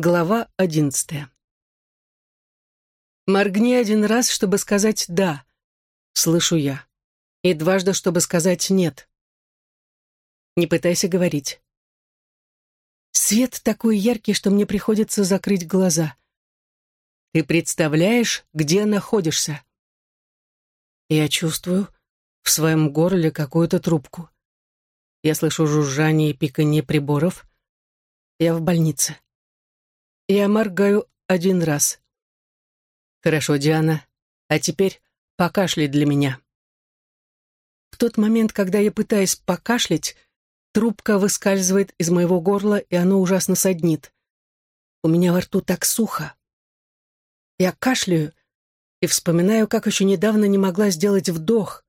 Глава одиннадцатая. «Моргни один раз, чтобы сказать «да», — слышу я, и дважды, чтобы сказать «нет». Не пытайся говорить. Свет такой яркий, что мне приходится закрыть глаза. Ты представляешь, где находишься? Я чувствую в своем горле какую-то трубку. Я слышу жужжание и пиканье приборов. Я в больнице. Я моргаю один раз. Хорошо, Диана. А теперь покашляй для меня. В тот момент, когда я пытаюсь покашлять, трубка выскальзывает из моего горла, и оно ужасно саднит. У меня во рту так сухо. Я кашляю и вспоминаю, как еще недавно не могла сделать вдох.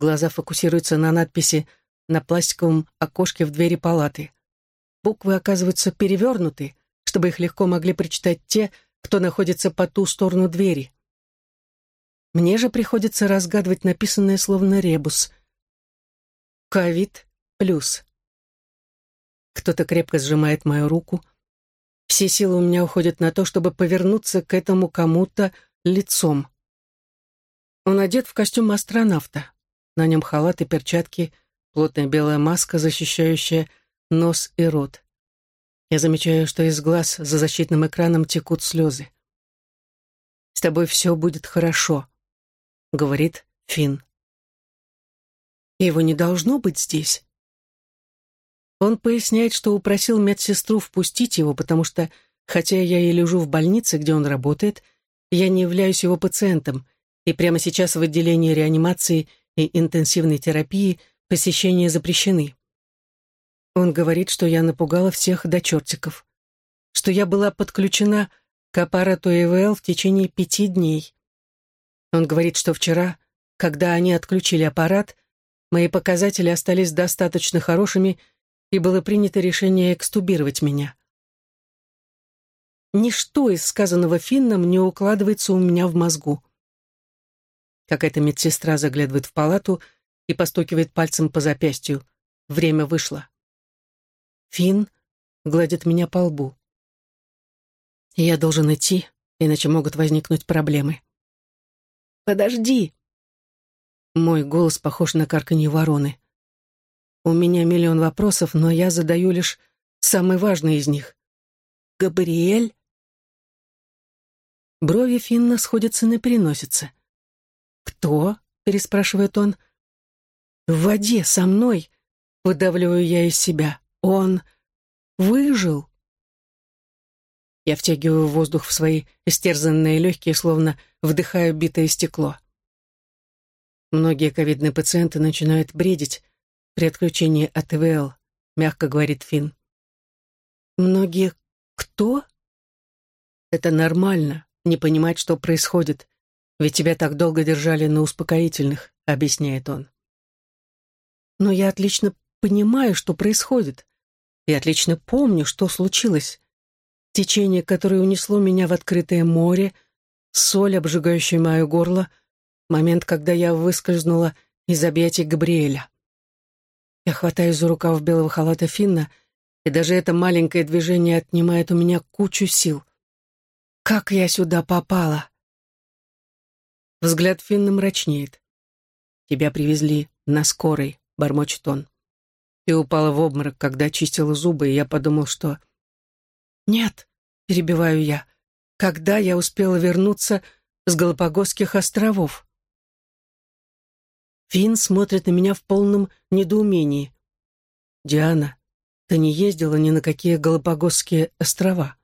Глаза фокусируются на надписи на пластиковом окошке в двери палаты. Буквы оказываются перевернуты, чтобы их легко могли прочитать те, кто находится по ту сторону двери. Мне же приходится разгадывать написанное словно ребус. Ковид плюс. Кто-то крепко сжимает мою руку. Все силы у меня уходят на то, чтобы повернуться к этому кому-то лицом. Он одет в костюм астронавта. На нем халат и перчатки, плотная белая маска, защищающая нос и рот. Я замечаю, что из глаз за защитным экраном текут слезы. «С тобой все будет хорошо», — говорит Финн. Его не должно быть здесь. Он поясняет, что упросил медсестру впустить его, потому что, хотя я и лежу в больнице, где он работает, я не являюсь его пациентом, и прямо сейчас в отделении реанимации и интенсивной терапии посещения запрещены. Он говорит, что я напугала всех до чертиков, что я была подключена к аппарату ИВЛ в течение пяти дней. Он говорит, что вчера, когда они отключили аппарат, мои показатели остались достаточно хорошими, и было принято решение экстубировать меня. Ничто из сказанного Финном не укладывается у меня в мозгу. Какая-то медсестра заглядывает в палату и постукивает пальцем по запястью. Время вышло. Финн гладит меня по лбу. Я должен идти, иначе могут возникнуть проблемы. «Подожди!» Мой голос похож на карканье вороны. У меня миллион вопросов, но я задаю лишь самый важный из них. «Габриэль?» Брови Финна сходятся на переносице. «Кто?» — переспрашивает он. «В воде, со мной!» — выдавливаю я из себя. Он выжил. Я втягиваю воздух в свои истерзанные легкие, словно вдыхаю битое стекло. Многие ковидные пациенты начинают бредить при отключении от ИВЛ, мягко говорит Финн. Многие кто? Это нормально, не понимать, что происходит, ведь тебя так долго держали на успокоительных, объясняет он. Но я отлично понимаю, что происходит. И отлично помню, что случилось. Течение, которое унесло меня в открытое море, соль, обжигающая мое горло, момент, когда я выскользнула из объятий Габриэля. Я хватаюсь за рукав белого халата Финна, и даже это маленькое движение отнимает у меня кучу сил. Как я сюда попала? Взгляд Финна мрачнеет. «Тебя привезли на скорой», — бормочет он и упала в обморок, когда чистила зубы, и я подумал, что... «Нет», — перебиваю я, — «когда я успела вернуться с Галапагосских островов?» Финн смотрит на меня в полном недоумении. «Диана, ты не ездила ни на какие Галапагосские острова?»